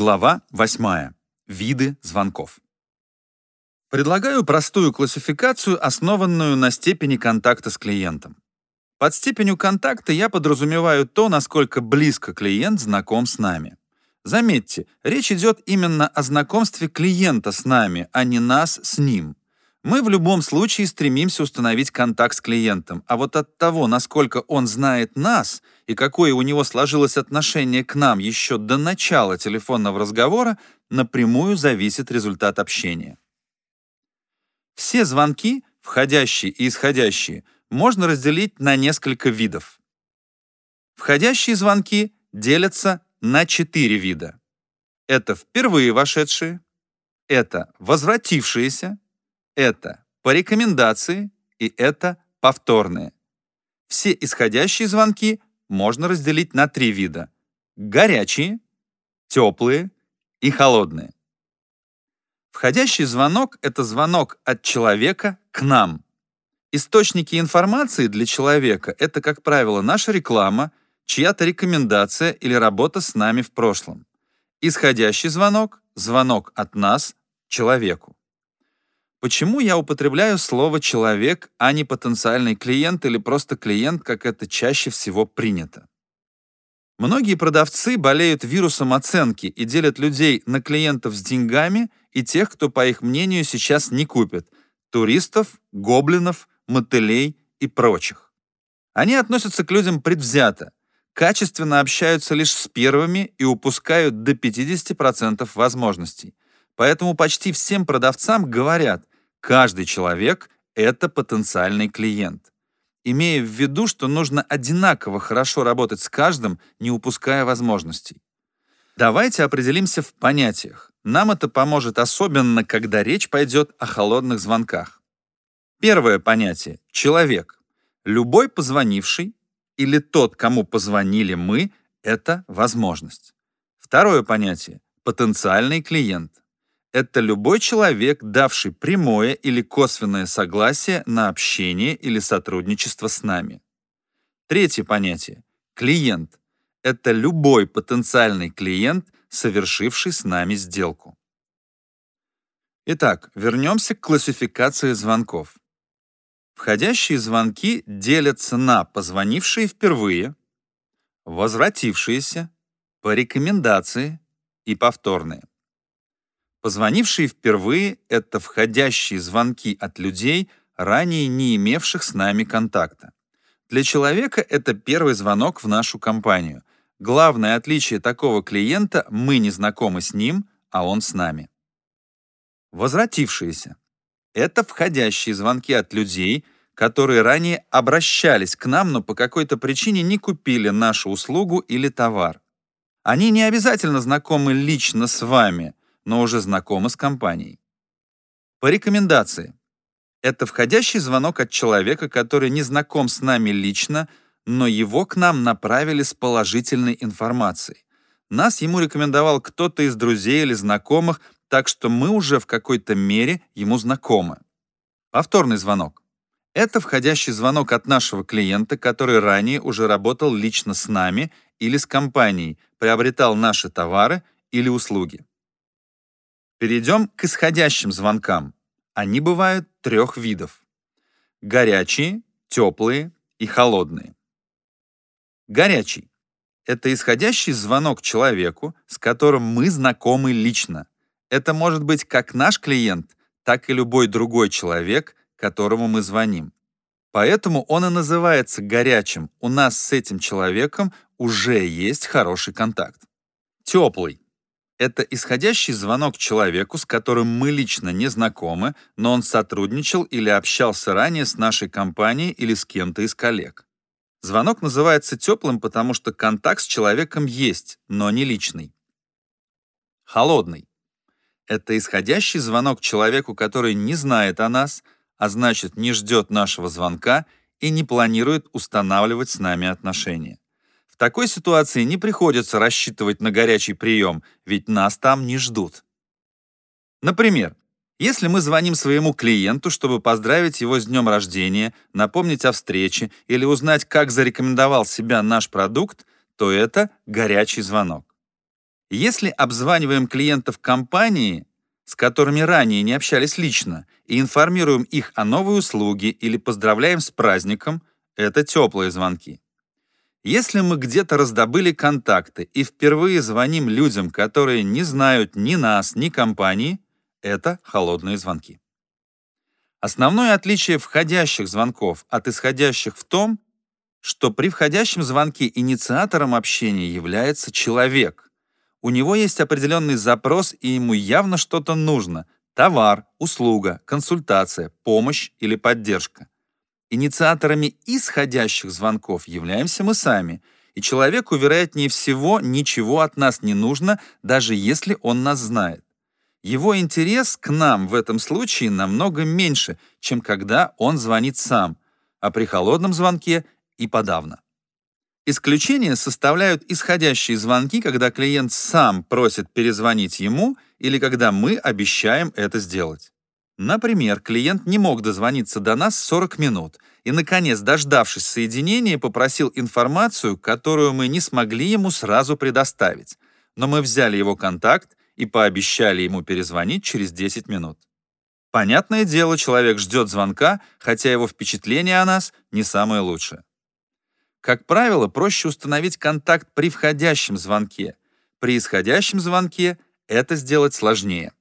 Глава 8. Виды звонков. Предлагаю простую классификацию, основанную на степени контакта с клиентом. Под степенью контакта я подразумеваю то, насколько близко клиент знаком с нами. Заметьте, речь идет именно о знакомстве клиента с нами, а не нас с ним. Мы в любом случае стремимся установить контакт с клиентом, а вот от того, насколько он знает нас и какое у него сложилось отношение к нам еще до начала телефонного разговора, напрямую зависит результат общения. Все звонки, входящие и исходящие, можно разделить на несколько видов. Входящие звонки делятся на четыре вида. Это впервые вошедшие, это возвратившиеся, это по рекомендации и это повторные. Все исходящие звонки можно разделить на три вида. Горячие, теплые и холодные. Входящий звонок — это звонок от человека к нам. Источники информации для человека — это, как правило, наша реклама, чья-то рекомендация или работа с нами в прошлом. Исходящий звонок — звонок от нас человеку. Почему я употребляю слово «человек», а не потенциальный клиент или просто клиент, как это чаще всего принято? Многие продавцы болеют вирусом оценки и делят людей на клиентов с деньгами и тех, кто, по их мнению, сейчас не купит – туристов, гоблинов, мотылей и прочих. Они относятся к людям предвзято, качественно общаются лишь с первыми и упускают до 50% возможностей. Поэтому почти всем продавцам говорят, Каждый человек — это потенциальный клиент. Имея в виду, что нужно одинаково хорошо работать с каждым, не упуская возможностей. Давайте определимся в понятиях. Нам это поможет особенно, когда речь пойдет о холодных звонках. Первое понятие — человек. Любой позвонивший или тот, кому позвонили мы, это возможность. Второе понятие — потенциальный клиент это любой человек, давший прямое или косвенное согласие на общение или сотрудничество с нами. Третье понятие — клиент. Это любой потенциальный клиент, совершивший с нами сделку. Итак, вернемся к классификации звонков. Входящие звонки делятся на позвонившие впервые, возвратившиеся, по рекомендации и повторные. Позвонившие впервые — это входящие звонки от людей, ранее не имевших с нами контакта. Для человека это первый звонок в нашу компанию. Главное отличие такого клиента — мы не знакомы с ним, а он с нами. Возвратившиеся — это входящие звонки от людей, которые ранее обращались к нам, но по какой-то причине не купили нашу услугу или товар. Они не обязательно знакомы лично с вами — но уже знакомы с компанией. По рекомендации. Это входящий звонок от человека, который не знаком с нами лично, но его к нам направили с положительной информацией. Нас ему рекомендовал кто-то из друзей или знакомых, так что мы уже в какой-то мере ему знакомы. Повторный звонок. Это входящий звонок от нашего клиента, который ранее уже работал лично с нами или с компанией, приобретал наши товары или услуги. Перейдем к исходящим звонкам. Они бывают трех видов. Горячие, теплые и холодные. Горячий — это исходящий звонок человеку, с которым мы знакомы лично. Это может быть как наш клиент, так и любой другой человек, которому мы звоним. Поэтому он и называется горячим. У нас с этим человеком уже есть хороший контакт. Теплый это исходящий звонок человеку, с которым мы лично не знакомы, но он сотрудничал или общался ранее с нашей компанией или с кем-то из коллег. Звонок называется теплым, потому что контакт с человеком есть, но не личный. Холодный. Это исходящий звонок человеку, который не знает о нас, а значит не ждет нашего звонка и не планирует устанавливать с нами отношения такой ситуации не приходится рассчитывать на горячий прием, ведь нас там не ждут. Например, если мы звоним своему клиенту, чтобы поздравить его с днем рождения, напомнить о встрече или узнать, как зарекомендовал себя наш продукт, то это горячий звонок. Если обзваниваем клиентов компании, с которыми ранее не общались лично, и информируем их о новой услуге или поздравляем с праздником, это теплые звонки. Если мы где-то раздобыли контакты и впервые звоним людям, которые не знают ни нас, ни компании, это холодные звонки. Основное отличие входящих звонков от исходящих в том, что при входящем звонке инициатором общения является человек. У него есть определенный запрос, и ему явно что-то нужно – товар, услуга, консультация, помощь или поддержка. Инициаторами исходящих звонков являемся мы сами, и человеку, вероятнее всего, ничего от нас не нужно, даже если он нас знает. Его интерес к нам в этом случае намного меньше, чем когда он звонит сам, а при холодном звонке и подавно. Исключение составляют исходящие звонки, когда клиент сам просит перезвонить ему или когда мы обещаем это сделать. Например, клиент не мог дозвониться до нас 40 минут и, наконец, дождавшись соединения, попросил информацию, которую мы не смогли ему сразу предоставить. Но мы взяли его контакт и пообещали ему перезвонить через 10 минут. Понятное дело, человек ждет звонка, хотя его впечатление о нас не самое лучшее. Как правило, проще установить контакт при входящем звонке. При исходящем звонке это сделать сложнее.